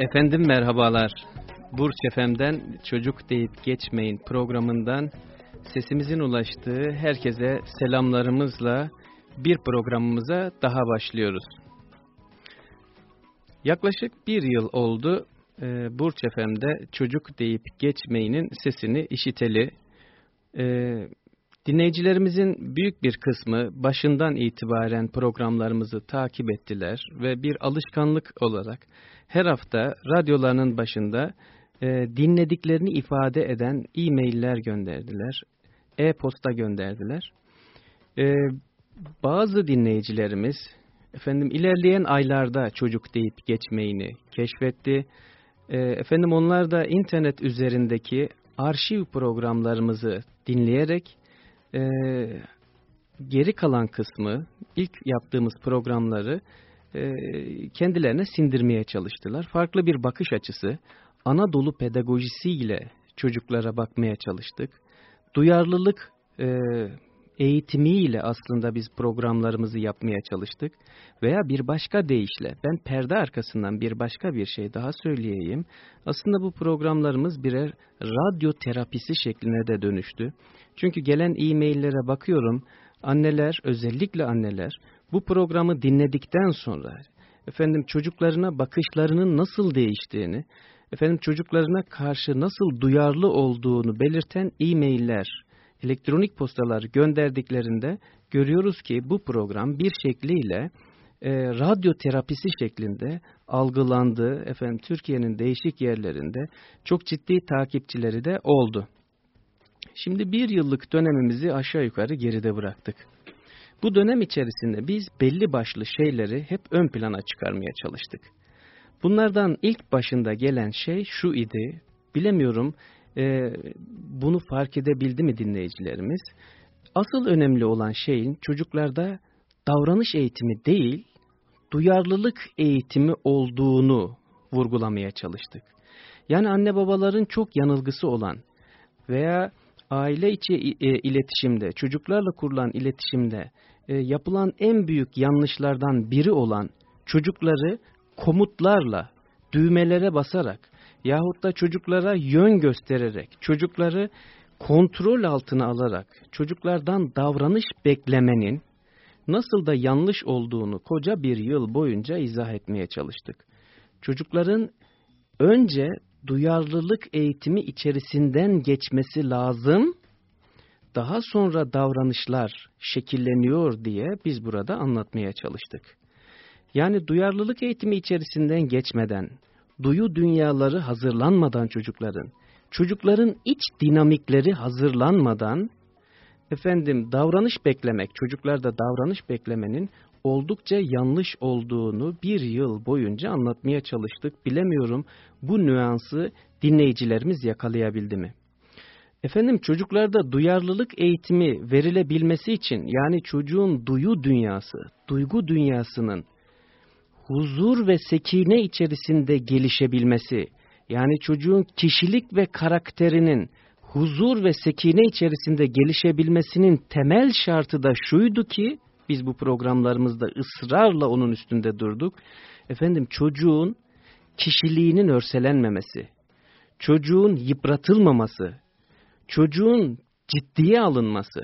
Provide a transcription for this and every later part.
Efendim merhabalar. Burç Efem'den Çocuk Deyip Geçmeyin programından sesimizin ulaştığı herkese selamlarımızla bir programımıza daha başlıyoruz. Yaklaşık bir yıl oldu e, Burç Efem'de Çocuk Deyip Geçmeyin'in sesini işiteli. E, dinleyicilerimizin büyük bir kısmı başından itibaren programlarımızı takip ettiler ve bir alışkanlık olarak her hafta radyolarının başında e, dinlediklerini ifade eden e-mailler gönderdiler, e-posta gönderdiler. E, bazı dinleyicilerimiz efendim ilerleyen aylarda çocuk deyip geçmeyini keşfetti. E, efendim onlar da internet üzerindeki arşiv programlarımızı dinleyerek e, geri kalan kısmı ilk yaptığımız programları e, kendilerine sindirmeye çalıştılar. Farklı bir bakış açısı, Anadolu pedagojisiyle çocuklara bakmaya çalıştık. Duyarlılık e, eğitimiyle aslında biz programlarımızı yapmaya çalıştık. Veya bir başka deyişle ben perde arkasından bir başka bir şey daha söyleyeyim. Aslında bu programlarımız birer radyo terapisi şekline de dönüştü. Çünkü gelen e-maillere bakıyorum anneler özellikle anneler bu programı dinledikten sonra efendim çocuklarına bakışlarının nasıl değiştiğini, efendim çocuklarına karşı nasıl duyarlı olduğunu belirten e-mailler, elektronik postalar gönderdiklerinde görüyoruz ki bu program bir şekliyle e, radyo terapisi şeklinde algılandı. Efendim Türkiye'nin değişik yerlerinde çok ciddi takipçileri de oldu. Şimdi bir yıllık dönemimizi aşağı yukarı geride bıraktık. Bu dönem içerisinde biz belli başlı şeyleri hep ön plana çıkarmaya çalıştık. Bunlardan ilk başında gelen şey şu idi, bilemiyorum e, bunu fark edebildi mi dinleyicilerimiz? Asıl önemli olan şeyin çocuklarda davranış eğitimi değil, duyarlılık eğitimi olduğunu vurgulamaya çalıştık. Yani anne babaların çok yanılgısı olan veya aile içi e, iletişimde, çocuklarla kurulan iletişimde e, yapılan en büyük yanlışlardan biri olan çocukları komutlarla, düğmelere basarak yahut da çocuklara yön göstererek, çocukları kontrol altına alarak çocuklardan davranış beklemenin nasıl da yanlış olduğunu koca bir yıl boyunca izah etmeye çalıştık. Çocukların önce duyarlılık eğitimi içerisinden geçmesi lazım, daha sonra davranışlar şekilleniyor diye biz burada anlatmaya çalıştık. Yani duyarlılık eğitimi içerisinden geçmeden, duyu dünyaları hazırlanmadan çocukların, çocukların iç dinamikleri hazırlanmadan, efendim davranış beklemek, çocuklarda davranış beklemenin oldukça yanlış olduğunu bir yıl boyunca anlatmaya çalıştık. Bilemiyorum bu nüansı dinleyicilerimiz yakalayabildi mi? Efendim çocuklarda duyarlılık eğitimi verilebilmesi için yani çocuğun duyu dünyası, duygu dünyasının huzur ve sekine içerisinde gelişebilmesi, yani çocuğun kişilik ve karakterinin huzur ve sekine içerisinde gelişebilmesinin temel şartı da şuydu ki, biz bu programlarımızda ısrarla onun üstünde durduk. Efendim çocuğun kişiliğinin örselenmemesi, çocuğun yıpratılmaması, çocuğun ciddiye alınması,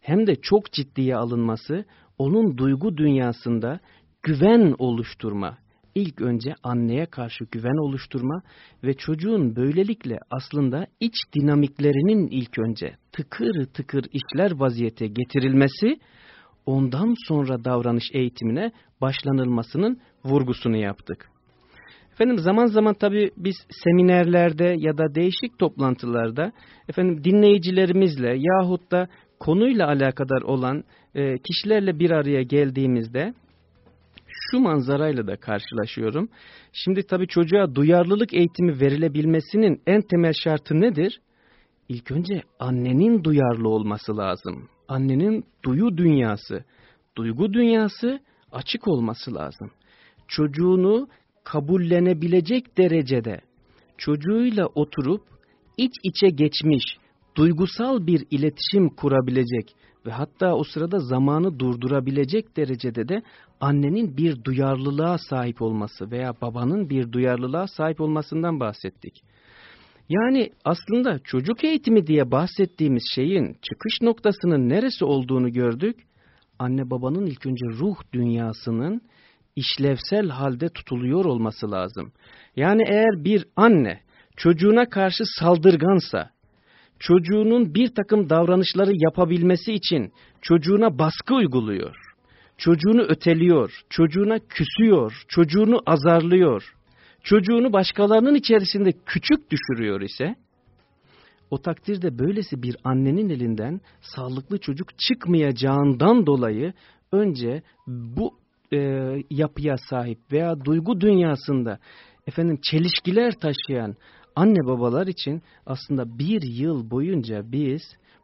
hem de çok ciddiye alınması, onun duygu dünyasında güven oluşturma, ilk önce anneye karşı güven oluşturma ve çocuğun böylelikle aslında iç dinamiklerinin ilk önce tıkır tıkır işler vaziyete getirilmesi, ondan sonra davranış eğitimine başlanılmasının vurgusunu yaptık. Efendim zaman zaman tabii biz seminerlerde ya da değişik toplantılarda efendim dinleyicilerimizle yahut da konuyla alakadar olan e, kişilerle bir araya geldiğimizde şu manzarayla da karşılaşıyorum. Şimdi tabii çocuğa duyarlılık eğitimi verilebilmesinin en temel şartı nedir? İlk önce annenin duyarlı olması lazım. Annenin duyu dünyası, duygu dünyası açık olması lazım. Çocuğunu kabullenebilecek derecede çocuğuyla oturup iç içe geçmiş, duygusal bir iletişim kurabilecek ve hatta o sırada zamanı durdurabilecek derecede de annenin bir duyarlılığa sahip olması veya babanın bir duyarlılığa sahip olmasından bahsettik. Yani aslında çocuk eğitimi diye bahsettiğimiz şeyin çıkış noktasının neresi olduğunu gördük. Anne babanın ilk önce ruh dünyasının işlevsel halde tutuluyor olması lazım. Yani eğer bir anne çocuğuna karşı saldırgansa, çocuğunun bir takım davranışları yapabilmesi için çocuğuna baskı uyguluyor, çocuğunu öteliyor, çocuğuna küsüyor, çocuğunu azarlıyor, çocuğunu başkalarının içerisinde küçük düşürüyor ise, o takdirde böylesi bir annenin elinden sağlıklı çocuk çıkmayacağından dolayı önce bu e, yapıya sahip veya duygu dünyasında efendim çelişkiler taşıyan anne babalar için aslında bir yıl boyunca biz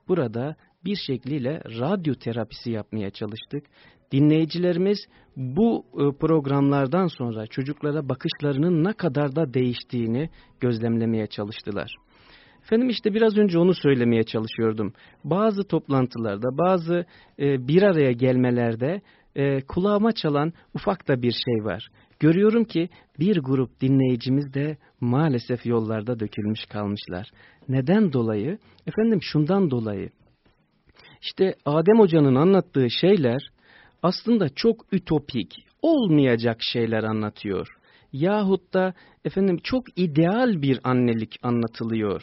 burada bir şekliyle radyo terapisi yapmaya çalıştık. Dinleyicilerimiz bu e, programlardan sonra çocuklara bakışlarının ne kadar da değiştiğini gözlemlemeye çalıştılar. Efendim işte biraz önce onu söylemeye çalışıyordum. Bazı toplantılarda, bazı e, bir araya gelmelerde e, kulağıma çalan ufak da bir şey var. Görüyorum ki bir grup dinleyicimiz de maalesef yollarda dökülmüş kalmışlar. Neden dolayı? Efendim şundan dolayı. İşte Adem Hoca'nın anlattığı şeyler aslında çok ütopik, olmayacak şeyler anlatıyor. Yahut da efendim çok ideal bir annelik anlatılıyor.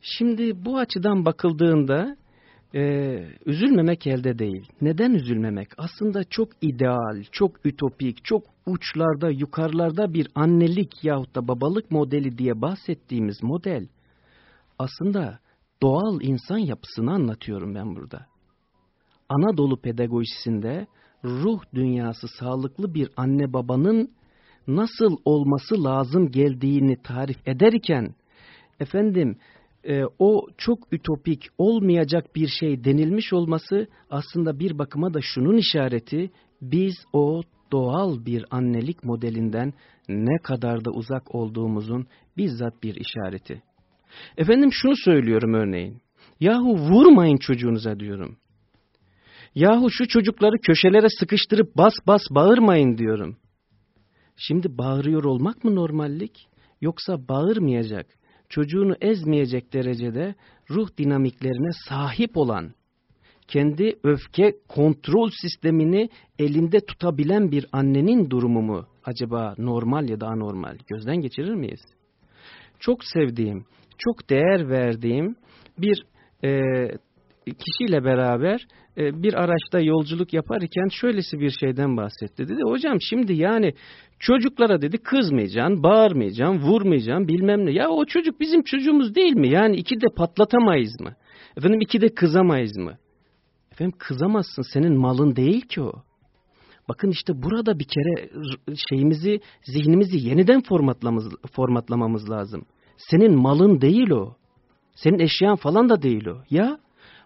Şimdi bu açıdan bakıldığında e, üzülmemek elde değil. Neden üzülmemek? Aslında çok ideal, çok ütopik, çok uçlarda, yukarılarda bir annelik yahut da babalık modeli diye bahsettiğimiz model aslında doğal insan yapısını anlatıyorum ben burada. Anadolu pedagojisinde ruh dünyası sağlıklı bir anne babanın nasıl olması lazım geldiğini tarif ederken efendim e, o çok ütopik olmayacak bir şey denilmiş olması aslında bir bakıma da şunun işareti biz o doğal bir annelik modelinden ne kadar da uzak olduğumuzun bizzat bir işareti. Efendim şunu söylüyorum örneğin. Yahu vurmayın çocuğunuza diyorum. Yahu şu çocukları köşelere sıkıştırıp bas bas bağırmayın diyorum. Şimdi bağırıyor olmak mı normallik? Yoksa bağırmayacak, çocuğunu ezmeyecek derecede ruh dinamiklerine sahip olan, kendi öfke kontrol sistemini elinde tutabilen bir annenin durumu mu acaba normal ya da anormal? Gözden geçirir miyiz? Çok sevdiğim, çok değer verdiğim bir e, kişiyle beraber bir araçta yolculuk yaparken şöylesi bir şeyden bahsetti. Dedi hocam şimdi yani çocuklara dedi kızmayacaksın, bağırmayacaksın, vurmayacaksın bilmem ne. Ya o çocuk bizim çocuğumuz değil mi? Yani iki de patlatamayız mı? Efendim iki de kızamayız mı? Efendim kızamazsın senin malın değil ki o. Bakın işte burada bir kere şeyimizi, zihnimizi yeniden formatlamamız, formatlamamız lazım. Senin malın değil o. Senin eşyan falan da değil o. Ya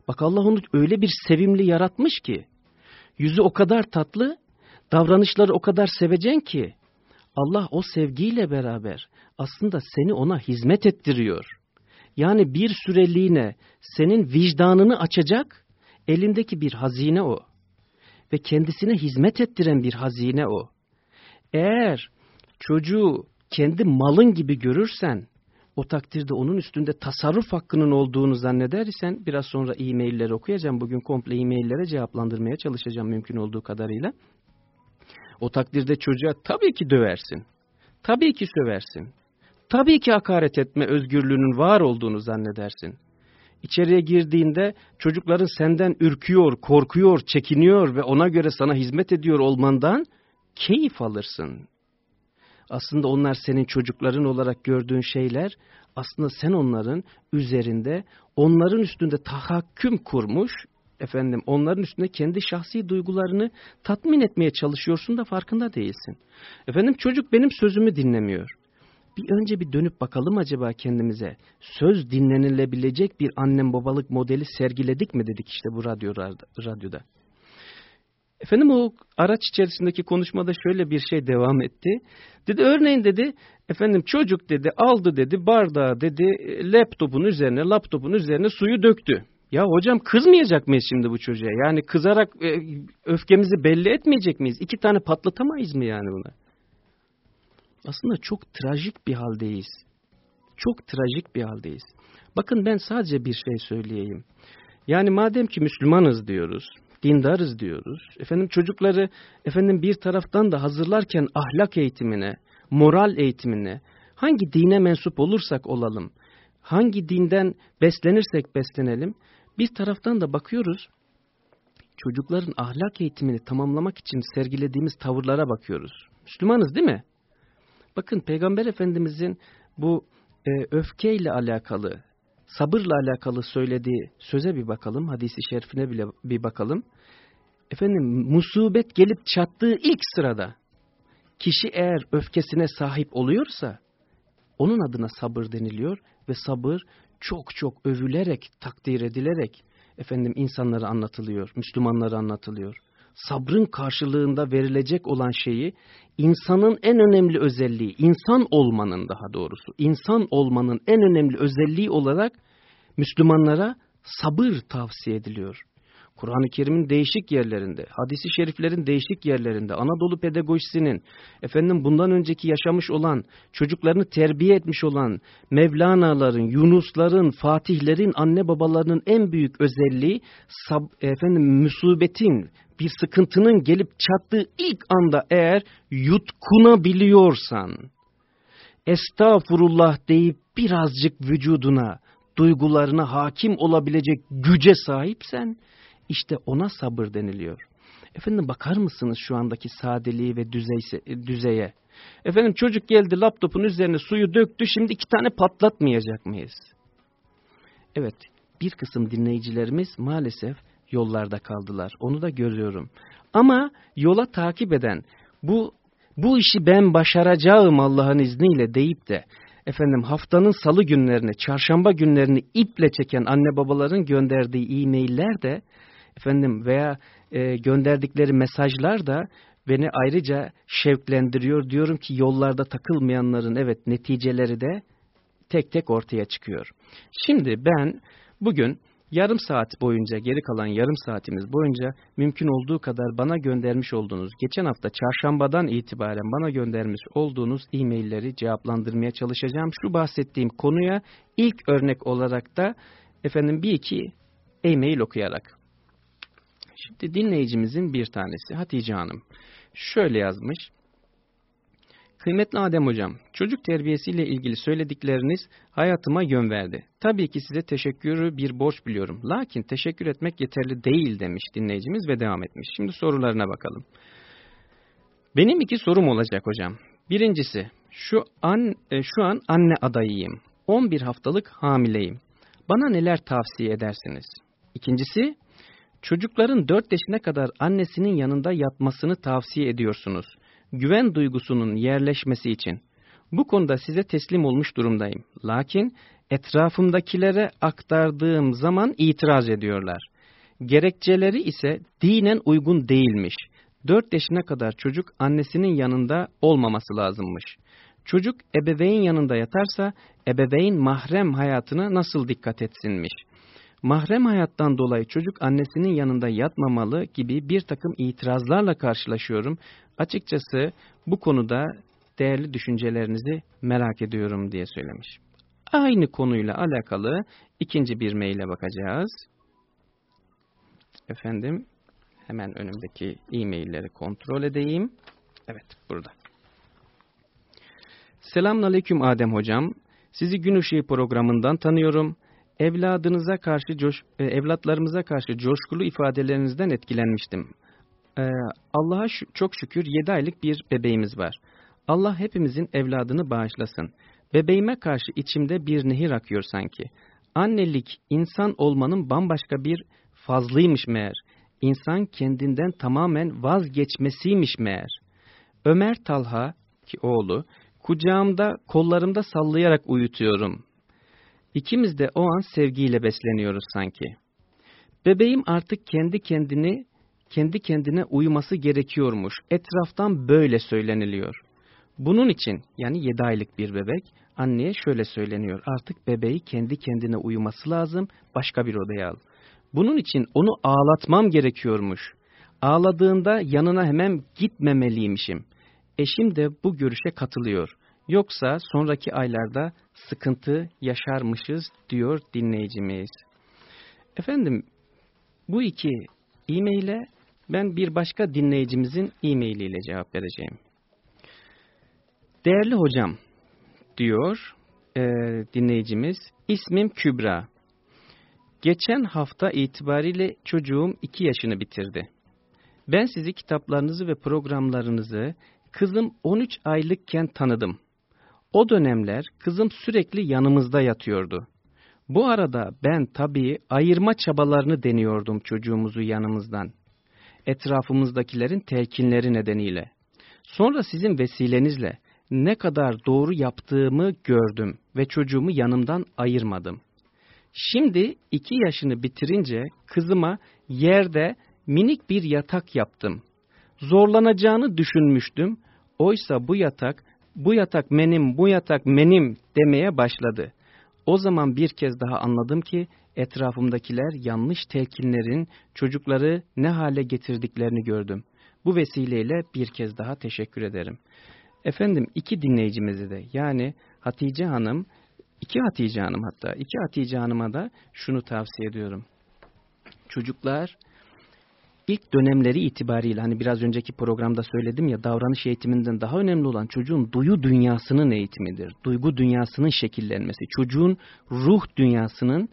Bak Allah onu öyle bir sevimli yaratmış ki, yüzü o kadar tatlı, davranışları o kadar sevecen ki, Allah o sevgiyle beraber aslında seni ona hizmet ettiriyor. Yani bir süreliğine senin vicdanını açacak elindeki bir hazine o. Ve kendisine hizmet ettiren bir hazine o. Eğer çocuğu kendi malın gibi görürsen, o takdirde onun üstünde tasarruf hakkının olduğunu zanneder isen biraz sonra e-mailleri okuyacağım. Bugün komple e-maillere cevaplandırmaya çalışacağım mümkün olduğu kadarıyla. O takdirde çocuğa tabii ki döversin. Tabii ki söversin. Tabii ki hakaret etme özgürlüğünün var olduğunu zannedersin. İçeriye girdiğinde çocukların senden ürküyor, korkuyor, çekiniyor ve ona göre sana hizmet ediyor olmandan keyif alırsın. Aslında onlar senin çocukların olarak gördüğün şeyler aslında sen onların üzerinde onların üstünde tahakküm kurmuş efendim onların üstünde kendi şahsi duygularını tatmin etmeye çalışıyorsun da farkında değilsin. Efendim çocuk benim sözümü dinlemiyor. Bir önce bir dönüp bakalım acaba kendimize. Söz dinlenilebilecek bir annem babalık modeli sergiledik mi dedik işte bu radyo, radyoda. Efendim o araç içerisindeki konuşmada şöyle bir şey devam etti. Dedi örneğin dedi efendim çocuk dedi aldı dedi bardağı dedi laptopun üzerine laptopun üzerine suyu döktü. Ya hocam kızmayacak mıyız şimdi bu çocuğa? Yani kızarak e, öfkemizi belli etmeyecek miyiz? İki tane patlatamayız mı yani buna? Aslında çok trajik bir haldeyiz. Çok trajik bir haldeyiz. Bakın ben sadece bir şey söyleyeyim. Yani madem ki Müslümanız diyoruz, dindarız diyoruz. Efendim çocukları efendim bir taraftan da hazırlarken ahlak eğitimine, moral eğitimine, hangi dine mensup olursak olalım, hangi dinden beslenirsek beslenelim, bir taraftan da bakıyoruz, çocukların ahlak eğitimini tamamlamak için sergilediğimiz tavırlara bakıyoruz. Müslümanız değil mi? Bakın Peygamber Efendimizin bu e, öfkeyle alakalı, sabırla alakalı söylediği söze bir bakalım, hadisi şerifine bile bir bakalım. Efendim musibet gelip çattığı ilk sırada kişi eğer öfkesine sahip oluyorsa onun adına sabır deniliyor ve sabır çok çok övülerek, takdir edilerek efendim insanlara anlatılıyor, Müslümanlara anlatılıyor. Sabrın karşılığında verilecek olan şeyi insanın en önemli özelliği, insan olmanın daha doğrusu, insan olmanın en önemli özelliği olarak Müslümanlara sabır tavsiye ediliyor. Kur'an-ı Kerim'in değişik yerlerinde, hadisi şeriflerin değişik yerlerinde, Anadolu pedagojisinin, efendim bundan önceki yaşamış olan, çocuklarını terbiye etmiş olan Mevlana'ların, Yunusların, Fatihlerin, anne babalarının en büyük özelliği, sab, efendim musibetin, bir sıkıntının gelip çattığı ilk anda eğer yutkunabiliyorsan, estağfurullah deyip birazcık vücuduna, duygularına hakim olabilecek güce sahipsen, işte ona sabır deniliyor. Efendim bakar mısınız şu andaki sadeliği ve düzeyse, düzeye? Efendim çocuk geldi laptopun üzerine suyu döktü şimdi iki tane patlatmayacak mıyız? Evet bir kısım dinleyicilerimiz maalesef yollarda kaldılar. Onu da görüyorum. Ama yola takip eden bu bu işi ben başaracağım Allah'ın izniyle deyip de efendim haftanın salı günlerini, çarşamba günlerini iple çeken anne babaların gönderdiği e-mailler de efendim veya e, gönderdikleri mesajlar da beni ayrıca şevklendiriyor. Diyorum ki yollarda takılmayanların evet neticeleri de tek tek ortaya çıkıyor. Şimdi ben bugün yarım saat boyunca geri kalan yarım saatimiz boyunca mümkün olduğu kadar bana göndermiş olduğunuz geçen hafta çarşambadan itibaren bana göndermiş olduğunuz e-mailleri cevaplandırmaya çalışacağım. Şu bahsettiğim konuya ilk örnek olarak da efendim bir iki e-mail okuyarak. Şimdi dinleyicimizin bir tanesi Hatice Hanım şöyle yazmış. Kıymetli Adem Hocam, çocuk terbiyesiyle ilgili söyledikleriniz hayatıma yön verdi. Tabii ki size teşekkürü bir borç biliyorum. Lakin teşekkür etmek yeterli değil demiş dinleyicimiz ve devam etmiş. Şimdi sorularına bakalım. Benim iki sorum olacak hocam. Birincisi, şu an, e, şu an anne adayıyım. 11 haftalık hamileyim. Bana neler tavsiye edersiniz? İkincisi, Çocukların 4 yaşına kadar annesinin yanında yatmasını tavsiye ediyorsunuz. Güven duygusunun yerleşmesi için. Bu konuda size teslim olmuş durumdayım. Lakin etrafımdakilere aktardığım zaman itiraz ediyorlar. Gerekçeleri ise dinen uygun değilmiş. 4 yaşına kadar çocuk annesinin yanında olmaması lazımmış. Çocuk ebeveyn yanında yatarsa ebeveyn mahrem hayatına nasıl dikkat etsinmiş mahrem hayattan dolayı çocuk annesinin yanında yatmamalı gibi bir takım itirazlarla karşılaşıyorum. Açıkçası bu konuda değerli düşüncelerinizi merak ediyorum diye söylemiş. Aynı konuyla alakalı ikinci bir maile bakacağız. Efendim hemen önümdeki e-mailleri kontrol edeyim. Evet burada. Selamünaleyküm Adem hocam. Sizi Gün Işığı programından tanıyorum evladınıza karşı coş, e, evlatlarımıza karşı coşkulu ifadelerinizden etkilenmiştim. Ee, Allah'a çok şükür 7 aylık bir bebeğimiz var. Allah hepimizin evladını bağışlasın. Bebeğime karşı içimde bir nehir akıyor sanki. Annelik insan olmanın bambaşka bir fazlıymış meğer. İnsan kendinden tamamen vazgeçmesiymiş meğer. Ömer Talha ki oğlu kucağımda kollarımda sallayarak uyutuyorum. İkimiz de o an sevgiyle besleniyoruz sanki. Bebeğim artık kendi kendini kendi kendine uyuması gerekiyormuş. Etraftan böyle söyleniliyor. Bunun için yani 7 aylık bir bebek anneye şöyle söyleniyor. Artık bebeği kendi kendine uyuması lazım başka bir odaya al. Bunun için onu ağlatmam gerekiyormuş. Ağladığında yanına hemen gitmemeliymişim. Eşim de bu görüşe katılıyor. Yoksa sonraki aylarda sıkıntı yaşarmışız diyor dinleyicimiz. Efendim bu iki e-maile ben bir başka dinleyicimizin e-mailiyle cevap vereceğim. Değerli hocam diyor e, dinleyicimiz ismim Kübra. Geçen hafta itibariyle çocuğum iki yaşını bitirdi. Ben sizi kitaplarınızı ve programlarınızı kızım 13 aylıkken tanıdım. O dönemler kızım sürekli yanımızda yatıyordu. Bu arada ben tabii ayırma çabalarını deniyordum çocuğumuzu yanımızdan. Etrafımızdakilerin telkinleri nedeniyle. Sonra sizin vesilenizle ne kadar doğru yaptığımı gördüm ve çocuğumu yanımdan ayırmadım. Şimdi iki yaşını bitirince kızıma yerde minik bir yatak yaptım. Zorlanacağını düşünmüştüm. Oysa bu yatak, bu yatak benim, bu yatak benim demeye başladı. O zaman bir kez daha anladım ki etrafımdakiler yanlış telkinlerin çocukları ne hale getirdiklerini gördüm. Bu vesileyle bir kez daha teşekkür ederim. Efendim iki dinleyicimizi de yani Hatice Hanım, iki Hatice Hanım hatta iki Hatice Hanım'a da şunu tavsiye ediyorum. Çocuklar ilk dönemleri itibariyle hani biraz önceki programda söyledim ya davranış eğitiminden daha önemli olan çocuğun duyu dünyasının eğitimidir. Duygu dünyasının şekillenmesi, çocuğun ruh dünyasının,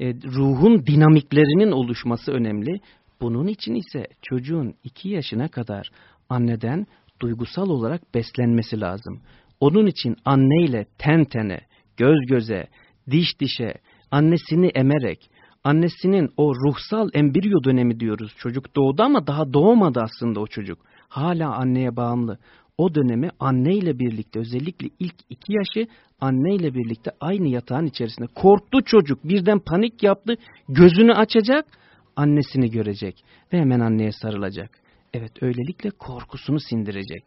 e, ruhun dinamiklerinin oluşması önemli. Bunun için ise çocuğun iki yaşına kadar anneden duygusal olarak beslenmesi lazım. Onun için anneyle ten tene, göz göze, diş dişe, annesini emerek, annesinin o ruhsal embriyo dönemi diyoruz. Çocuk doğdu ama daha doğmadı aslında o çocuk. Hala anneye bağımlı. O dönemi anneyle birlikte özellikle ilk iki yaşı anneyle birlikte aynı yatağın içerisinde. Korktu çocuk birden panik yaptı gözünü açacak annesini görecek ve hemen anneye sarılacak. Evet öylelikle korkusunu sindirecek.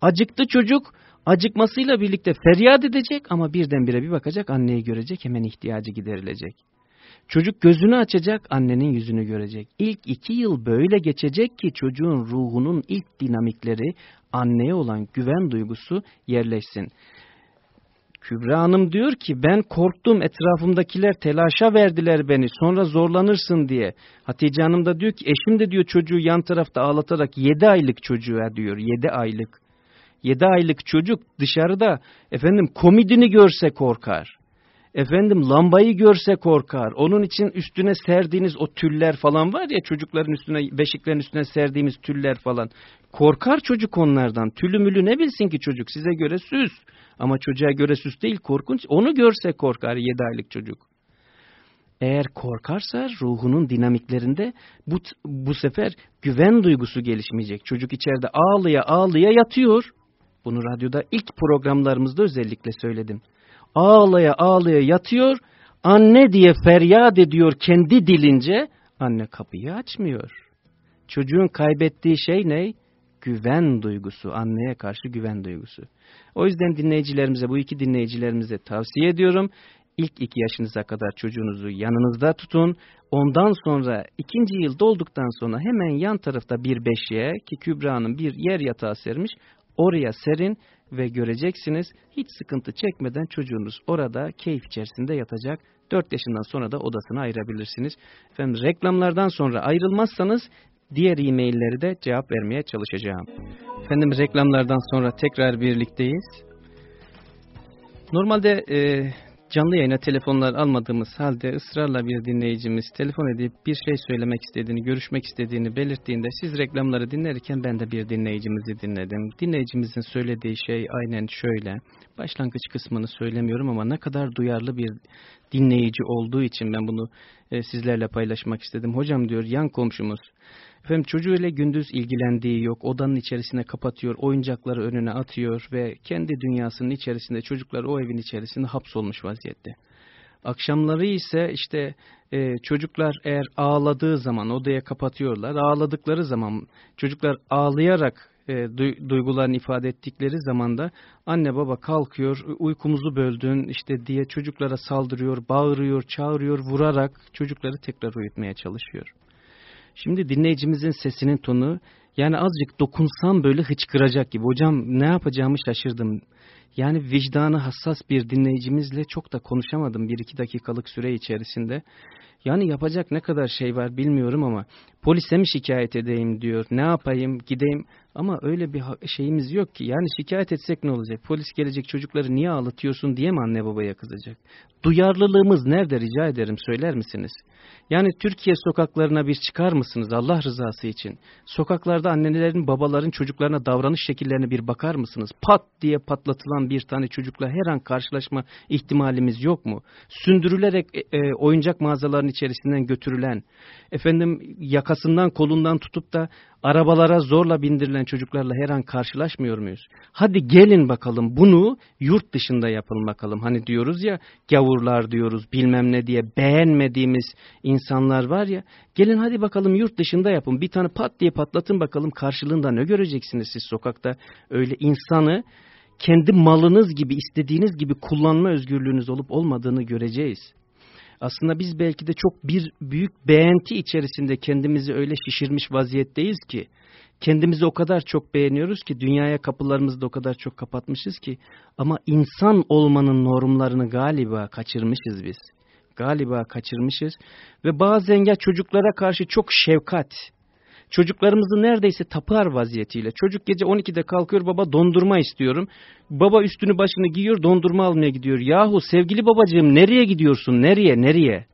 Acıktı çocuk acıkmasıyla birlikte feryat edecek ama birdenbire bir bakacak anneyi görecek hemen ihtiyacı giderilecek. Çocuk gözünü açacak, annenin yüzünü görecek. İlk iki yıl böyle geçecek ki çocuğun ruhunun ilk dinamikleri, anneye olan güven duygusu yerleşsin. Kübra Hanım diyor ki ben korktum etrafımdakiler telaşa verdiler beni sonra zorlanırsın diye. Hatice Hanım da diyor ki eşim de diyor çocuğu yan tarafta ağlatarak yedi aylık çocuğa diyor yedi aylık. Yedi aylık çocuk dışarıda efendim komidini görse korkar efendim lambayı görse korkar. Onun için üstüne serdiğiniz o tüller falan var ya çocukların üstüne beşiklerin üstüne serdiğimiz tüller falan. Korkar çocuk onlardan. Tülü mülü ne bilsin ki çocuk size göre süs. Ama çocuğa göre süs değil korkunç. Onu görse korkar yedi aylık çocuk. Eğer korkarsa ruhunun dinamiklerinde bu, bu sefer güven duygusu gelişmeyecek. Çocuk içeride ağlıya ağlıya yatıyor. Bunu radyoda ilk programlarımızda özellikle söyledim ağlaya ağlaya yatıyor. Anne diye feryat ediyor kendi dilince. Anne kapıyı açmıyor. Çocuğun kaybettiği şey ne? Güven duygusu, anneye karşı güven duygusu. O yüzden dinleyicilerimize, bu iki dinleyicilerimize tavsiye ediyorum. İlk iki yaşınıza kadar çocuğunuzu yanınızda tutun. Ondan sonra ikinci yıl dolduktan sonra hemen yan tarafta bir beşiğe ki Kübra'nın bir yer yatağı sermiş oraya serin ve göreceksiniz hiç sıkıntı çekmeden çocuğunuz orada keyif içerisinde yatacak. 4 yaşından sonra da odasına ayırabilirsiniz. Efendim reklamlardan sonra ayrılmazsanız diğer e-mailleri de cevap vermeye çalışacağım. Efendim reklamlardan sonra tekrar birlikteyiz. Normalde e, canlı yayına telefonlar almadığımız halde ısrarla bir dinleyicimiz telefon edip bir şey söylemek istediğini, görüşmek istediğini belirttiğinde siz reklamları dinlerken ben de bir dinleyicimizi dinledim. Dinleyicimizin söylediği şey aynen şöyle. Başlangıç kısmını söylemiyorum ama ne kadar duyarlı bir dinleyici olduğu için ben bunu e, sizlerle paylaşmak istedim. Hocam diyor yan komşumuz Efendim çocuğuyla gündüz ilgilendiği yok, odanın içerisine kapatıyor, oyuncakları önüne atıyor ve kendi dünyasının içerisinde çocuklar o evin içerisinde hapsolmuş vaziyette. Akşamları ise işte e, çocuklar eğer ağladığı zaman odaya kapatıyorlar, ağladıkları zaman çocuklar ağlayarak e, duygularını ifade ettikleri zaman da anne baba kalkıyor uykumuzu böldün işte diye çocuklara saldırıyor, bağırıyor, çağırıyor, vurarak çocukları tekrar uyutmaya çalışıyor. Şimdi dinleyicimizin sesinin tonu yani azıcık dokunsam böyle hıçkıracak gibi. Hocam ne yapacağımı şaşırdım. Yani vicdanı hassas bir dinleyicimizle çok da konuşamadım bir iki dakikalık süre içerisinde. Yani yapacak ne kadar şey var bilmiyorum ama polise mi şikayet edeyim diyor. Ne yapayım gideyim ama öyle bir şeyimiz yok ki. Yani şikayet etsek ne olacak? Polis gelecek çocukları niye ağlatıyorsun diye mi anne babaya kızacak? Duyarlılığımız nerede rica ederim söyler misiniz? Yani Türkiye sokaklarına bir çıkar mısınız Allah rızası için? Sokaklarda annelerin babaların çocuklarına davranış şekillerine bir bakar mısınız? Pat diye patlatılan bir tane çocukla her an karşılaşma ihtimalimiz yok mu? Sündürülerek e, e, oyuncak mağazalarının içerisinden götürülen, efendim yakasından kolundan tutup da arabalara zorla bindirilen çocuklarla her an karşılaşmıyor muyuz? Hadi gelin bakalım bunu yurt dışında yapın bakalım. Hani diyoruz ya gavurlar diyoruz bilmem ne diye beğenmediğimiz insanlar var ya. Gelin hadi bakalım yurt dışında yapın. Bir tane pat diye patlatın bakalım karşılığında ne göreceksiniz siz sokakta. Öyle insanı kendi malınız gibi istediğiniz gibi kullanma özgürlüğünüz olup olmadığını göreceğiz. Aslında biz belki de çok bir büyük beğenti içerisinde kendimizi öyle şişirmiş vaziyetteyiz ki kendimizi o kadar çok beğeniyoruz ki dünyaya kapılarımızı da o kadar çok kapatmışız ki ama insan olmanın normlarını galiba kaçırmışız biz. Galiba kaçırmışız ve bazen ya çocuklara karşı çok şefkat, Çocuklarımızı neredeyse tapar vaziyetiyle. Çocuk gece 12'de kalkıyor baba dondurma istiyorum. Baba üstünü başını giyiyor dondurma almaya gidiyor. Yahu sevgili babacığım nereye gidiyorsun nereye nereye?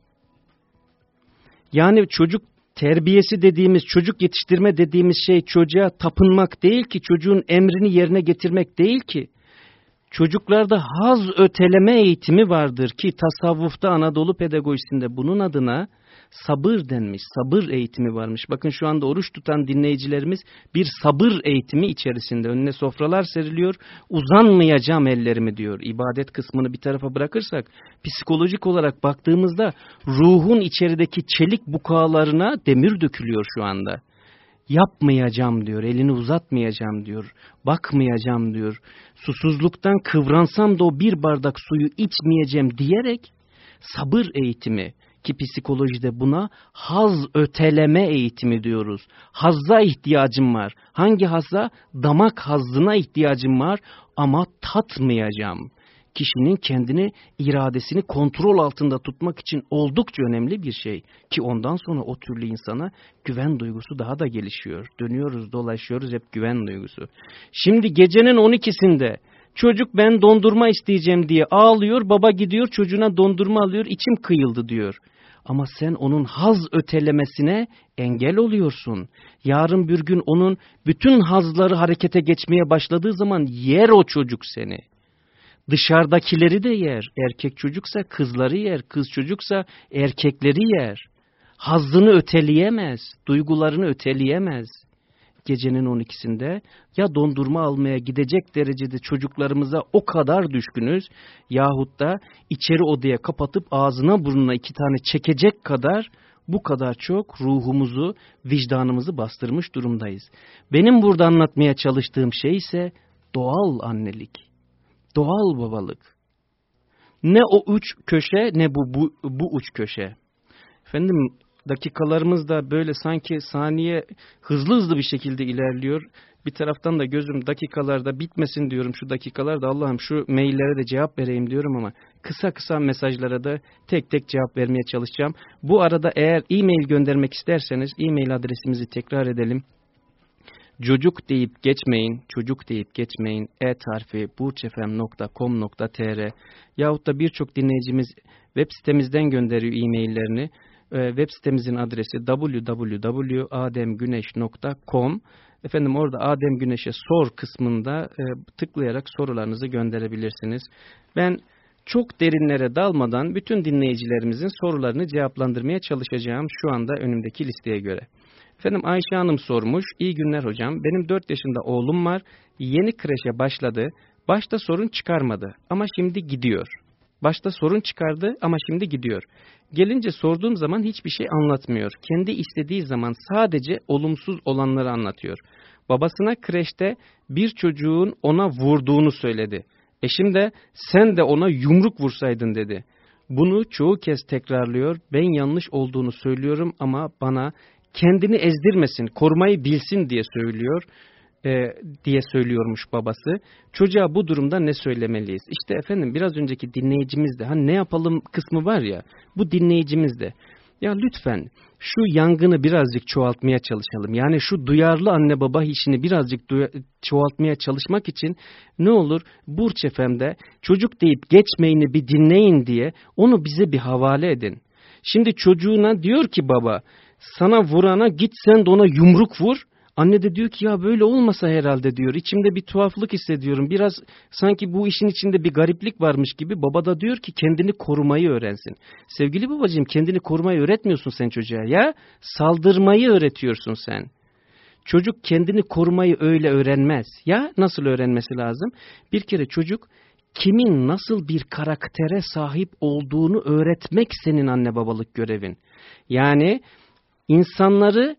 Yani çocuk terbiyesi dediğimiz, çocuk yetiştirme dediğimiz şey çocuğa tapınmak değil ki, çocuğun emrini yerine getirmek değil ki. Çocuklarda haz öteleme eğitimi vardır ki tasavvufta Anadolu pedagojisinde bunun adına sabır denmiş, sabır eğitimi varmış. Bakın şu anda oruç tutan dinleyicilerimiz bir sabır eğitimi içerisinde. Önüne sofralar seriliyor, uzanmayacağım ellerimi diyor. İbadet kısmını bir tarafa bırakırsak, psikolojik olarak baktığımızda ruhun içerideki çelik bukalarına demir dökülüyor şu anda. Yapmayacağım diyor, elini uzatmayacağım diyor, bakmayacağım diyor. Susuzluktan kıvransam da o bir bardak suyu içmeyeceğim diyerek sabır eğitimi, ki psikolojide buna haz öteleme eğitimi diyoruz. Hazza ihtiyacım var. Hangi hazza? Damak hazzına ihtiyacım var ama tatmayacağım. Kişinin kendini, iradesini kontrol altında tutmak için oldukça önemli bir şey. Ki ondan sonra o türlü insana güven duygusu daha da gelişiyor. Dönüyoruz, dolaşıyoruz hep güven duygusu. Şimdi gecenin 12'sinde Çocuk ben dondurma isteyeceğim diye ağlıyor. Baba gidiyor çocuğuna dondurma alıyor. içim kıyıldı diyor. Ama sen onun haz ötelemesine engel oluyorsun. Yarın bir gün onun bütün hazları harekete geçmeye başladığı zaman yer o çocuk seni. Dışarıdakileri de yer. Erkek çocuksa kızları yer. Kız çocuksa erkekleri yer. Hazzını öteleyemez. Duygularını öteleyemez gecenin 12'sinde ya dondurma almaya gidecek derecede çocuklarımıza o kadar düşkünüz yahut da içeri odaya kapatıp ağzına burnuna iki tane çekecek kadar bu kadar çok ruhumuzu, vicdanımızı bastırmış durumdayız. Benim burada anlatmaya çalıştığım şey ise doğal annelik, doğal babalık. Ne o üç köşe ne bu, bu, bu uç köşe. Efendim dakikalarımız da böyle sanki saniye hızlı hızlı bir şekilde ilerliyor. Bir taraftan da gözüm dakikalarda bitmesin diyorum şu dakikalarda Allah'ım şu maillere de cevap vereyim diyorum ama kısa kısa mesajlara da tek tek cevap vermeye çalışacağım. Bu arada eğer e-mail göndermek isterseniz e-mail adresimizi tekrar edelim. Çocuk deyip geçmeyin, çocuk deyip geçmeyin, e harfi burçefem.com.tr yahut da birçok dinleyicimiz web sitemizden gönderiyor e-maillerini. Ee, web sitemizin adresi www.ademgüneş.com Efendim orada Adem Güneş'e sor kısmında e, tıklayarak sorularınızı gönderebilirsiniz. Ben çok derinlere dalmadan bütün dinleyicilerimizin sorularını cevaplandırmaya çalışacağım şu anda önümdeki listeye göre. Efendim Ayşe Hanım sormuş. İyi günler hocam. Benim 4 yaşında oğlum var. Yeni kreşe başladı. Başta sorun çıkarmadı ama şimdi gidiyor. Başta sorun çıkardı ama şimdi gidiyor. Gelince sorduğum zaman hiçbir şey anlatmıyor. Kendi istediği zaman sadece olumsuz olanları anlatıyor. Babasına kreşte bir çocuğun ona vurduğunu söyledi. Eşim de sen de ona yumruk vursaydın dedi. Bunu çoğu kez tekrarlıyor. Ben yanlış olduğunu söylüyorum ama bana kendini ezdirmesin, korumayı bilsin diye söylüyor e, diye söylüyormuş babası. Çocuğa bu durumda ne söylemeliyiz? İşte efendim biraz önceki dinleyicimiz de hani ne yapalım kısmı var ya bu dinleyicimiz de ya lütfen şu yangını birazcık çoğaltmaya çalışalım. Yani şu duyarlı anne baba işini birazcık çoğaltmaya çalışmak için ne olur Burç Efem'de çocuk deyip geçmeyini bir dinleyin diye onu bize bir havale edin. Şimdi çocuğuna diyor ki baba sana vurana git sen de ona yumruk vur. Anne de diyor ki ya böyle olmasa herhalde diyor. İçimde bir tuhaflık hissediyorum. Biraz sanki bu işin içinde bir gariplik varmış gibi. Baba da diyor ki kendini korumayı öğrensin. Sevgili babacığım kendini korumayı öğretmiyorsun sen çocuğa ya. Saldırmayı öğretiyorsun sen. Çocuk kendini korumayı öyle öğrenmez. Ya nasıl öğrenmesi lazım? Bir kere çocuk kimin nasıl bir karaktere sahip olduğunu öğretmek senin anne babalık görevin. Yani insanları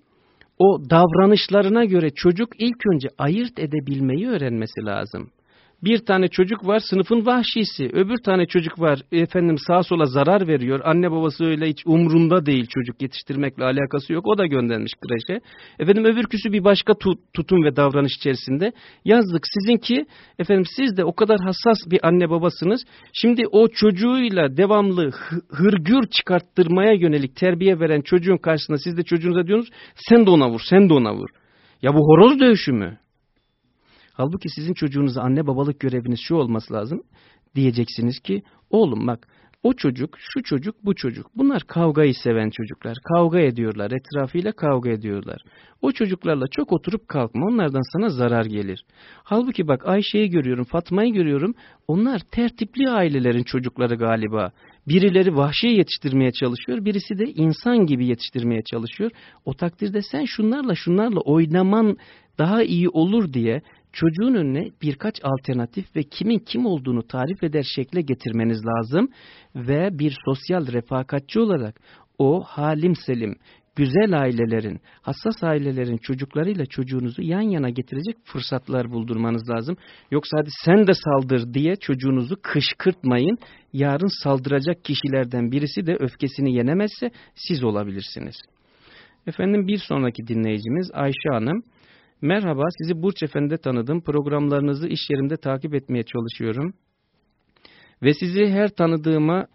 o davranışlarına göre çocuk ilk önce ayırt edebilmeyi öğrenmesi lazım. Bir tane çocuk var sınıfın vahşisi, öbür tane çocuk var efendim sağa sola zarar veriyor. Anne babası öyle hiç umrunda değil çocuk yetiştirmekle alakası yok. O da göndermiş kreşe. Efendim öbürküsü bir başka tut, tutum ve davranış içerisinde. Yazdık sizinki efendim siz de o kadar hassas bir anne babasınız. Şimdi o çocuğuyla devamlı hırgür çıkarttırmaya yönelik terbiye veren çocuğun karşısında siz de çocuğunuza diyorsunuz sen de ona vur sen de ona vur. Ya bu horoz dövüşü mü? Halbuki sizin çocuğunuza anne babalık göreviniz şu olması lazım. Diyeceksiniz ki oğlum bak o çocuk, şu çocuk, bu çocuk. Bunlar kavgayı seven çocuklar. Kavga ediyorlar, etrafıyla kavga ediyorlar. O çocuklarla çok oturup kalkma, onlardan sana zarar gelir. Halbuki bak Ayşe'yi görüyorum, Fatma'yı görüyorum. Onlar tertipli ailelerin çocukları galiba. Birileri vahşi yetiştirmeye çalışıyor, birisi de insan gibi yetiştirmeye çalışıyor. O takdirde sen şunlarla şunlarla oynaman daha iyi olur diye çocuğun önüne birkaç alternatif ve kimin kim olduğunu tarif eder şekle getirmeniz lazım ve bir sosyal refakatçi olarak o halim selim, güzel ailelerin, hassas ailelerin çocuklarıyla çocuğunuzu yan yana getirecek fırsatlar buldurmanız lazım. Yoksa hadi sen de saldır diye çocuğunuzu kışkırtmayın. Yarın saldıracak kişilerden birisi de öfkesini yenemezse siz olabilirsiniz. Efendim bir sonraki dinleyicimiz Ayşe Hanım. Merhaba, sizi Burç Efendi'de tanıdım. Programlarınızı iş yerimde takip etmeye çalışıyorum. Ve sizi her tanıdığıma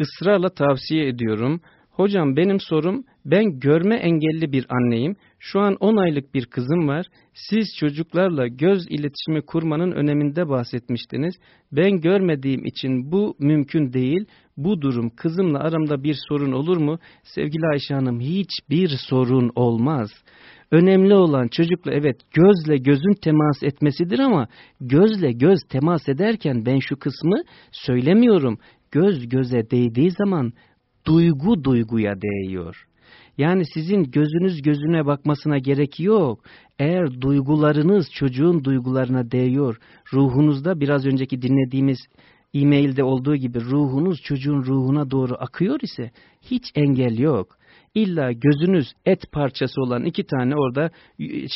ısrarla tavsiye ediyorum. Hocam benim sorum, ben görme engelli bir anneyim. Şu an 10 aylık bir kızım var. Siz çocuklarla göz iletişimi kurmanın öneminde bahsetmiştiniz. Ben görmediğim için bu mümkün değil. Bu durum kızımla aramda bir sorun olur mu? Sevgili Ayşe Hanım hiçbir sorun olmaz. Önemli olan çocukla evet gözle gözün temas etmesidir ama gözle göz temas ederken ben şu kısmı söylemiyorum. Göz göze değdiği zaman duygu duyguya değiyor. Yani sizin gözünüz gözüne bakmasına gerek yok. Eğer duygularınız çocuğun duygularına değiyor, ruhunuzda biraz önceki dinlediğimiz e-mailde olduğu gibi ruhunuz çocuğun ruhuna doğru akıyor ise hiç engel yok. İlla gözünüz et parçası olan iki tane orada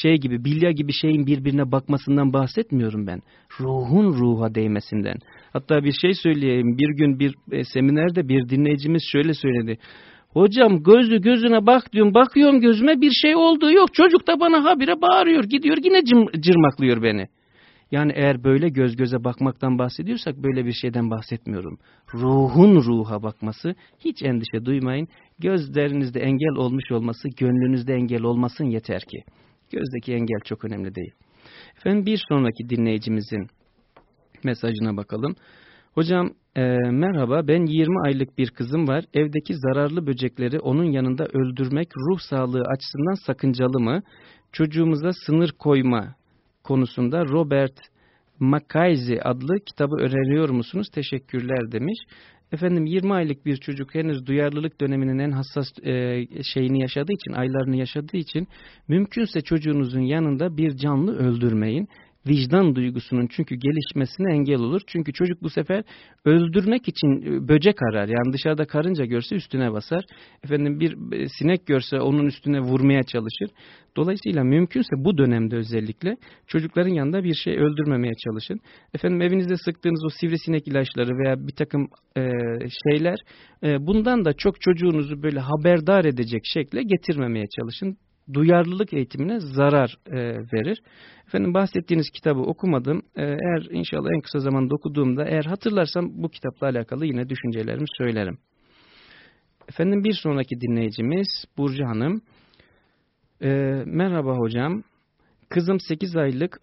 şey gibi bilya gibi şeyin birbirine bakmasından bahsetmiyorum ben. Ruhun ruha değmesinden. Hatta bir şey söyleyeyim. Bir gün bir e, seminerde bir dinleyicimiz şöyle söyledi. Hocam gözü gözüne bak diyorum. Bakıyorum gözüme bir şey olduğu yok. Çocuk da bana habire bağırıyor. Gidiyor yine cırmaklıyor beni. Yani eğer böyle göz göze bakmaktan bahsediyorsak böyle bir şeyden bahsetmiyorum. Ruhun ruha bakması hiç endişe duymayın. Gözlerinizde engel olmuş olması, gönlünüzde engel olmasın yeter ki. Gözdeki engel çok önemli değil. Efendim bir sonraki dinleyicimizin mesajına bakalım. Hocam e, merhaba ben 20 aylık bir kızım var. Evdeki zararlı böcekleri onun yanında öldürmek ruh sağlığı açısından sakıncalı mı? Çocuğumuza sınır koyma konusunda Robert Mackenzie adlı kitabı öğreniyor musunuz? Teşekkürler demiş. Efendim 20 aylık bir çocuk henüz duyarlılık döneminin en hassas e, şeyini yaşadığı için, aylarını yaşadığı için mümkünse çocuğunuzun yanında bir canlı öldürmeyin vicdan duygusunun çünkü gelişmesine engel olur. Çünkü çocuk bu sefer öldürmek için e, böcek arar. Yani dışarıda karınca görse üstüne basar. Efendim bir e, sinek görse onun üstüne vurmaya çalışır. Dolayısıyla mümkünse bu dönemde özellikle çocukların yanında bir şey öldürmemeye çalışın. Efendim evinizde sıktığınız o sivrisinek ilaçları veya bir takım e, şeyler e, bundan da çok çocuğunuzu böyle haberdar edecek şekle getirmemeye çalışın duyarlılık eğitimine zarar e, verir. Efendim bahsettiğiniz kitabı okumadım. E, eğer inşallah en kısa zamanda okuduğumda eğer hatırlarsam bu kitapla alakalı yine düşüncelerimi söylerim. Efendim bir sonraki dinleyicimiz Burcu Hanım. E, merhaba hocam. Kızım 8 aylık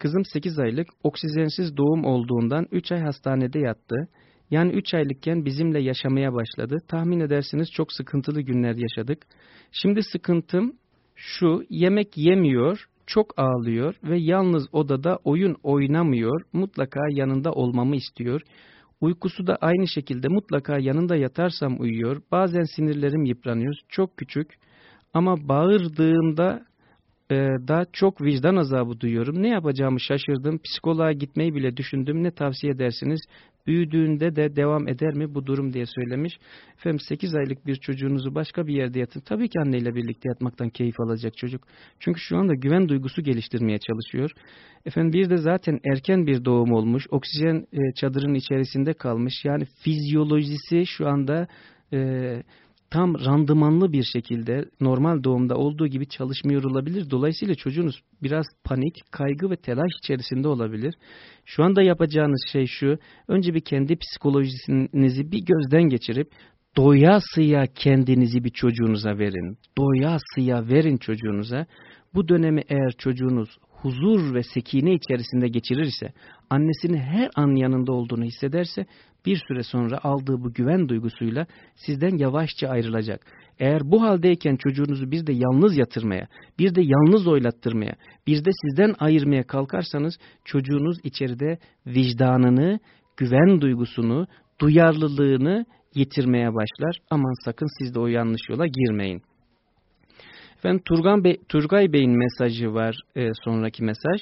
Kızım 8 aylık oksijensiz doğum olduğundan 3 ay hastanede yattı. Yani 3 aylıkken bizimle yaşamaya başladı. Tahmin edersiniz çok sıkıntılı günler yaşadık. Şimdi sıkıntım şu yemek yemiyor, çok ağlıyor ve yalnız odada oyun oynamıyor, mutlaka yanında olmamı istiyor. Uykusu da aynı şekilde mutlaka yanında yatarsam uyuyor. Bazen sinirlerim yıpranıyor, çok küçük ama bağırdığımda e, da çok vicdan azabı duyuyorum. Ne yapacağımı şaşırdım. Psikoloğa gitmeyi bile düşündüm. Ne tavsiye edersiniz? Büyüdüğünde de devam eder mi bu durum diye söylemiş. Efendim 8 aylık bir çocuğunuzu başka bir yerde yatın. Tabii ki anneyle birlikte yatmaktan keyif alacak çocuk. Çünkü şu anda güven duygusu geliştirmeye çalışıyor. Efendim bir de zaten erken bir doğum olmuş. Oksijen e, çadırın içerisinde kalmış. Yani fizyolojisi şu anda... E, tam randımanlı bir şekilde normal doğumda olduğu gibi çalışmıyor olabilir. Dolayısıyla çocuğunuz biraz panik, kaygı ve telaş içerisinde olabilir. Şu anda yapacağınız şey şu, önce bir kendi psikolojinizi bir gözden geçirip doyasıya kendinizi bir çocuğunuza verin. Doyasıya verin çocuğunuza. Bu dönemi eğer çocuğunuz huzur ve sekine içerisinde geçirirse, annesinin her an yanında olduğunu hissederse, bir süre sonra aldığı bu güven duygusuyla sizden yavaşça ayrılacak. Eğer bu haldeyken çocuğunuzu bir de yalnız yatırmaya, bir de yalnız oylattırmaya, bir de sizden ayırmaya kalkarsanız çocuğunuz içeride vicdanını, güven duygusunu, duyarlılığını yitirmeye başlar. Aman sakın siz de o yanlış yola girmeyin. Efendim Turgan Bey, Turgay Bey'in mesajı var e, sonraki mesaj.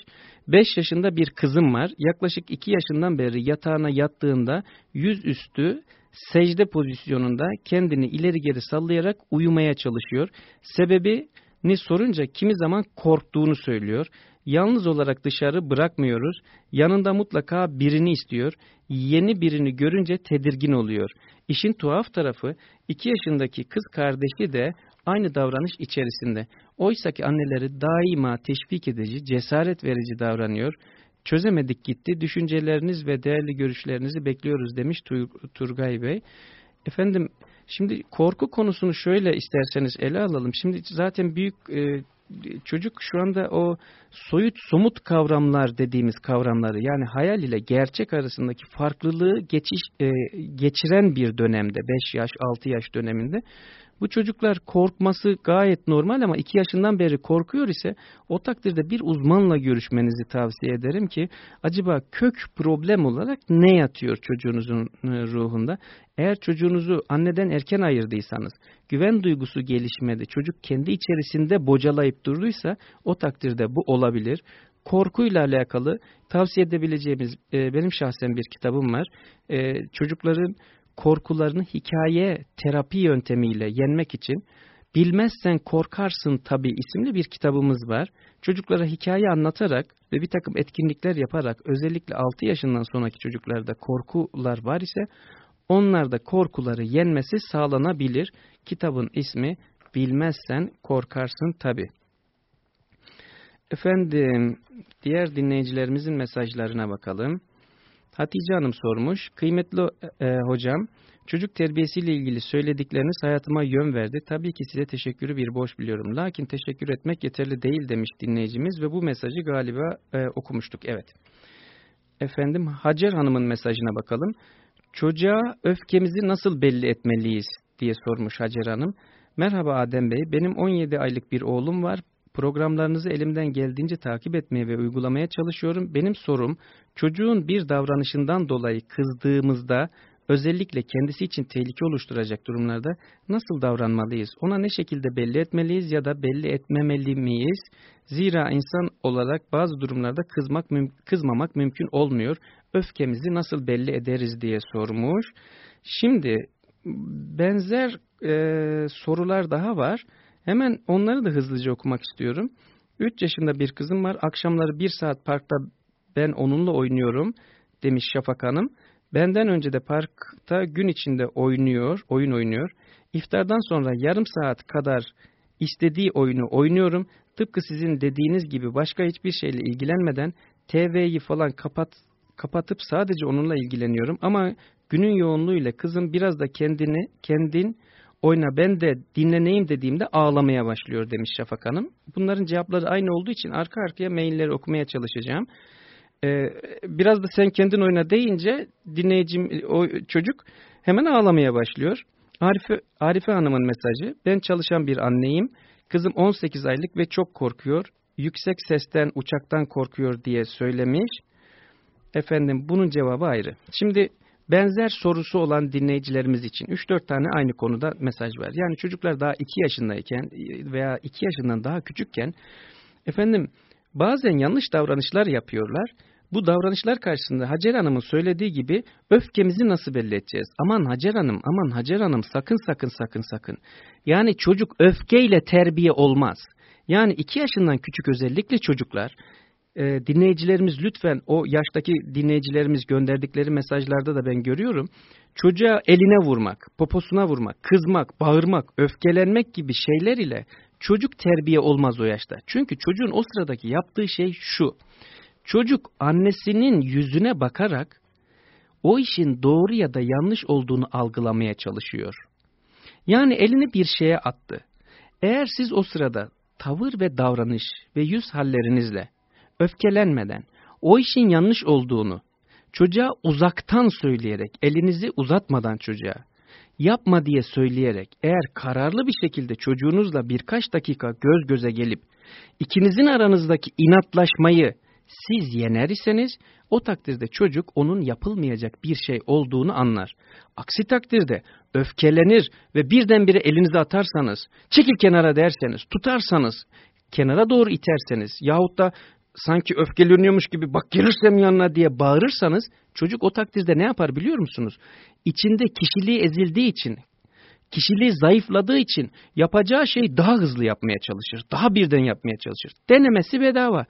5 yaşında bir kızım var. Yaklaşık 2 yaşından beri yatağına yattığında yüzüstü secde pozisyonunda kendini ileri geri sallayarak uyumaya çalışıyor. Sebebini sorunca kimi zaman korktuğunu söylüyor. Yalnız olarak dışarı bırakmıyoruz. Yanında mutlaka birini istiyor. Yeni birini görünce tedirgin oluyor. İşin tuhaf tarafı 2 yaşındaki kız kardeşi de aynı davranış içerisinde. Oysa ki anneleri daima teşvik edici, cesaret verici davranıyor. Çözemedik gitti, düşünceleriniz ve değerli görüşlerinizi bekliyoruz demiş Turgay Bey. Efendim şimdi korku konusunu şöyle isterseniz ele alalım. Şimdi zaten büyük e, çocuk şu anda o soyut somut kavramlar dediğimiz kavramları yani hayal ile gerçek arasındaki farklılığı geçiş, e, geçiren bir dönemde 5 yaş 6 yaş döneminde bu çocuklar korkması gayet normal ama iki yaşından beri korkuyor ise o takdirde bir uzmanla görüşmenizi tavsiye ederim ki acaba kök problem olarak ne yatıyor çocuğunuzun e, ruhunda? Eğer çocuğunuzu anneden erken ayırdıysanız, güven duygusu gelişmedi, çocuk kendi içerisinde bocalayıp durduysa o takdirde bu olabilir korkuyla alakalı tavsiye edebileceğimiz e, benim şahsen bir kitabım var. E, çocukların korkularını hikaye terapi yöntemiyle yenmek için Bilmezsen Korkarsın Tabi isimli bir kitabımız var. Çocuklara hikaye anlatarak ve bir takım etkinlikler yaparak özellikle 6 yaşından sonraki çocuklarda korkular var ise onlarda korkuları yenmesi sağlanabilir. Kitabın ismi Bilmezsen Korkarsın Tabi. Efendim diğer dinleyicilerimizin mesajlarına bakalım. Hatice Hanım sormuş. Kıymetli e, hocam, çocuk terbiyesiyle ilgili söyledikleriniz hayatıma yön verdi. Tabii ki size teşekkürü bir borç biliyorum. Lakin teşekkür etmek yeterli değil demiş dinleyicimiz ve bu mesajı galiba e, okumuştuk. Evet. Efendim Hacer Hanım'ın mesajına bakalım. Çocuğa öfkemizi nasıl belli etmeliyiz diye sormuş Hacer Hanım. Merhaba Adem Bey, benim 17 aylık bir oğlum var. Programlarınızı elimden geldiğince takip etmeye ve uygulamaya çalışıyorum. Benim sorum çocuğun bir davranışından dolayı kızdığımızda özellikle kendisi için tehlike oluşturacak durumlarda nasıl davranmalıyız? Ona ne şekilde belli etmeliyiz ya da belli etmemeli miyiz? Zira insan olarak bazı durumlarda kızmak kızmamak mümkün olmuyor. Öfkemizi nasıl belli ederiz diye sormuş. Şimdi benzer e, sorular daha var. Hemen onları da hızlıca okumak istiyorum. 3 yaşında bir kızım var. Akşamları bir saat parkta ben onunla oynuyorum demiş Şafak Hanım. Benden önce de parkta gün içinde oynuyor, oyun oynuyor. İftardan sonra yarım saat kadar istediği oyunu oynuyorum. Tıpkı sizin dediğiniz gibi başka hiçbir şeyle ilgilenmeden TV'yi falan kapat, kapatıp sadece onunla ilgileniyorum. Ama günün yoğunluğuyla kızım biraz da kendini, kendin oyna ben de dinleneyim dediğimde ağlamaya başlıyor demiş Şafak Hanım. Bunların cevapları aynı olduğu için arka arkaya mailleri okumaya çalışacağım. Ee, biraz da sen kendin oyna deyince dinleyicim o çocuk hemen ağlamaya başlıyor. Arife, Arife Hanım'ın mesajı ben çalışan bir anneyim. Kızım 18 aylık ve çok korkuyor. Yüksek sesten uçaktan korkuyor diye söylemiş. Efendim bunun cevabı ayrı. Şimdi benzer sorusu olan dinleyicilerimiz için 3-4 tane aynı konuda mesaj var. Yani çocuklar daha 2 yaşındayken veya 2 yaşından daha küçükken efendim bazen yanlış davranışlar yapıyorlar. Bu davranışlar karşısında Hacer Hanım'ın söylediği gibi öfkemizi nasıl belli edeceğiz? Aman Hacer Hanım, aman Hacer Hanım sakın sakın sakın sakın. Yani çocuk öfkeyle terbiye olmaz. Yani 2 yaşından küçük özellikle çocuklar e, dinleyicilerimiz lütfen o yaştaki dinleyicilerimiz gönderdikleri mesajlarda da ben görüyorum. Çocuğa eline vurmak, poposuna vurmak, kızmak, bağırmak, öfkelenmek gibi şeyler ile çocuk terbiye olmaz o yaşta. Çünkü çocuğun o sıradaki yaptığı şey şu. Çocuk annesinin yüzüne bakarak o işin doğru ya da yanlış olduğunu algılamaya çalışıyor. Yani elini bir şeye attı. Eğer siz o sırada tavır ve davranış ve yüz hallerinizle öfkelenmeden o işin yanlış olduğunu çocuğa uzaktan söyleyerek, elinizi uzatmadan çocuğa yapma diye söyleyerek eğer kararlı bir şekilde çocuğunuzla birkaç dakika göz göze gelip ikinizin aranızdaki inatlaşmayı siz yener iseniz o takdirde çocuk onun yapılmayacak bir şey olduğunu anlar. Aksi takdirde öfkelenir ve birdenbire elinizi atarsanız, çekil kenara derseniz, tutarsanız, kenara doğru iterseniz yahut da sanki öfkeleniyormuş gibi bak gelirsem yanına diye bağırırsanız çocuk o takdirde ne yapar biliyor musunuz? İçinde kişiliği ezildiği için, kişiliği zayıfladığı için yapacağı şeyi daha hızlı yapmaya çalışır. Daha birden yapmaya çalışır. Denemesi bedava.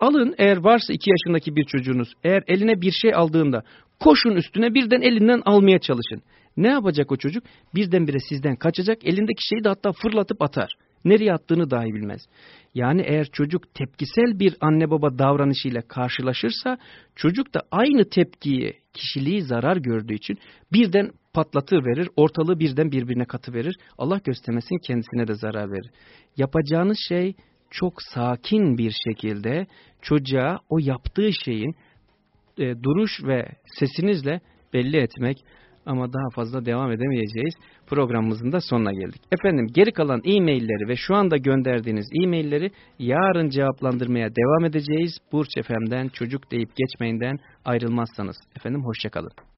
Alın eğer varsa iki yaşındaki bir çocuğunuz eğer eline bir şey aldığında koşun üstüne birden elinden almaya çalışın. Ne yapacak o çocuk? Birdenbire sizden kaçacak elindeki şeyi de hatta fırlatıp atar. Nereye attığını dahi bilmez. Yani eğer çocuk tepkisel bir anne baba davranışıyla karşılaşırsa çocuk da aynı tepkiyi kişiliği zarar gördüğü için birden patlatır verir, ortalığı birden birbirine katı verir. Allah göstermesin kendisine de zarar verir. Yapacağınız şey çok sakin bir şekilde çocuğa o yaptığı şeyi e, duruş ve sesinizle belli etmek ama daha fazla devam edemeyeceğiz. Programımızın da sonuna geldik. Efendim geri kalan e-mailleri ve şu anda gönderdiğiniz e-mailleri yarın cevaplandırmaya devam edeceğiz. Burç Efem'den çocuk deyip geçmeyinden ayrılmazsanız. Efendim hoşçakalın.